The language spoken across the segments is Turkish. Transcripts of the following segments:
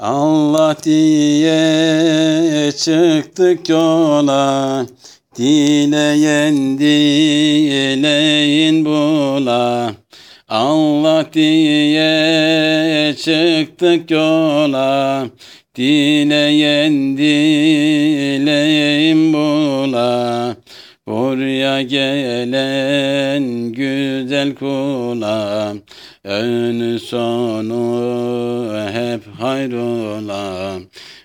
Allah diye çıktık yola Dileyen dileyin bula Allah diye çıktık yola Dileyen dileyin bula Buraya gelen güzel kula Önü sonu hep hayrola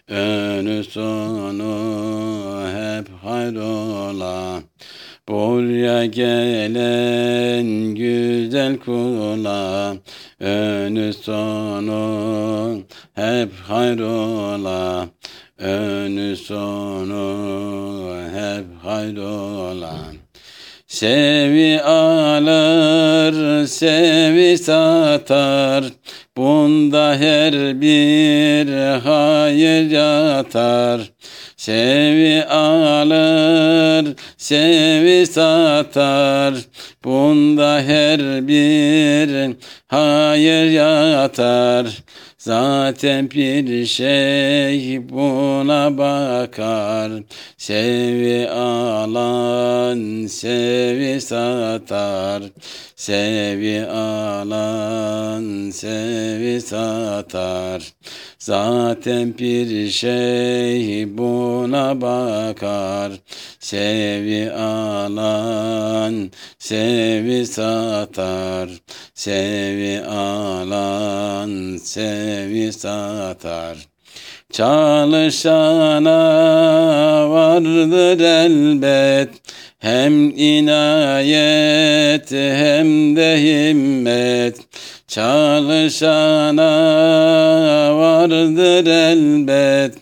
Önü sonu hep hayrola Buraya gelen güzel kula. Önü sonu hep hayrola Önü sonu hep hayrola Sevi alır, sevi satar, Bunda her bir hayır yatar. Sevi alır, sevi satar, Bunda her bir hayır yatar. Zaten bir şey buna bakar. Sevi alan, sevi satar. Sevi alan, sevi satar. Zaten bir şey buna bakar. Sevi alan, sevi satar. Sevi alan, sevi satar. Çalışana vardır elbet. Hem inayet hem de himmet. Çalışana vardır elbet.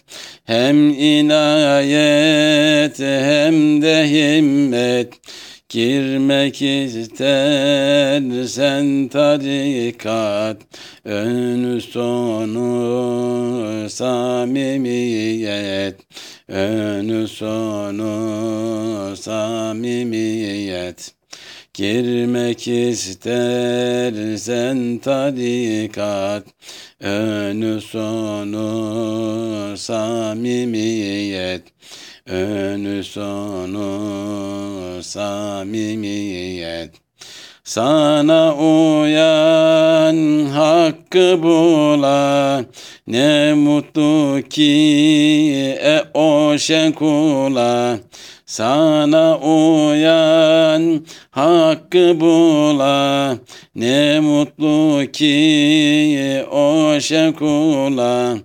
Hem inayet hem de himmet Girmek istersen tarikat Önü sonu samimiyet. Önü sonu samimiyet. Girmek istersen tarikat Önü sonu samimiyet Önü sonu samimiyet. Sana uyan hakkı bula Ne mutlu ki e o şekula. Sana uyan hakkı bula. Ne mutlu ki o şekula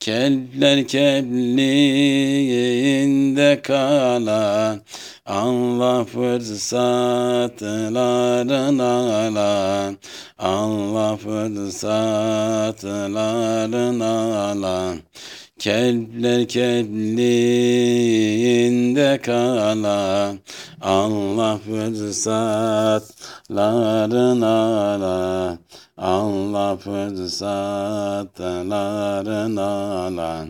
Kelpler kebliğinde kala Allah fırsatların ala Allah fırsatların ala Kelpler kebliğinde kala Allah fırsatların ala Allah fırsatların ala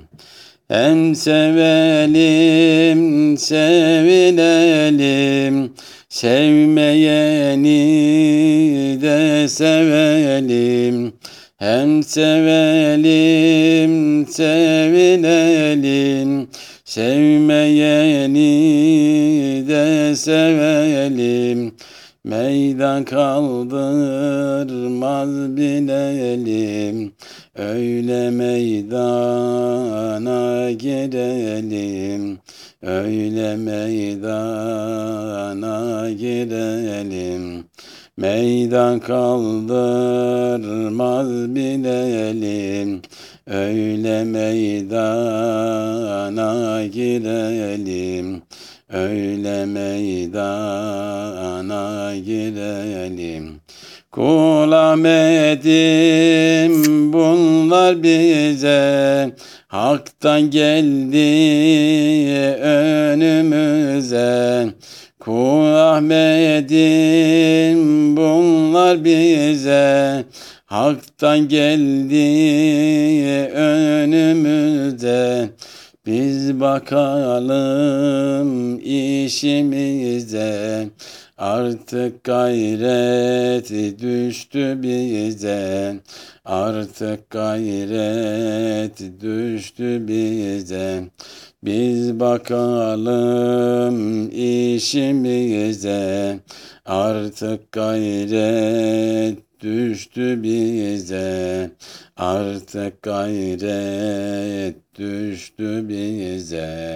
hem sevelim, sevilelim, sevmeyeni de sevelim. Hem sevelim, sevilelim, sevmeyeni de sevelim. Meydan kaldırmaz bilelim Öyle meydana girelim. Öyle meydana girelim. Meydan kaldırmaz bilelim Öyle meydana girelim Öyle meydana girelim. Kul Ahmet'im bunlar bize. Hak'tan geldi önümüze. Kul bunlar bize. Hak'tan geldi önümüze biz bakalım işimize. Artık gayret düştü bize. Artık gayret düştü bize. Biz bakalım işimize Artık gayret düştü bize. Artık gayret düştü bize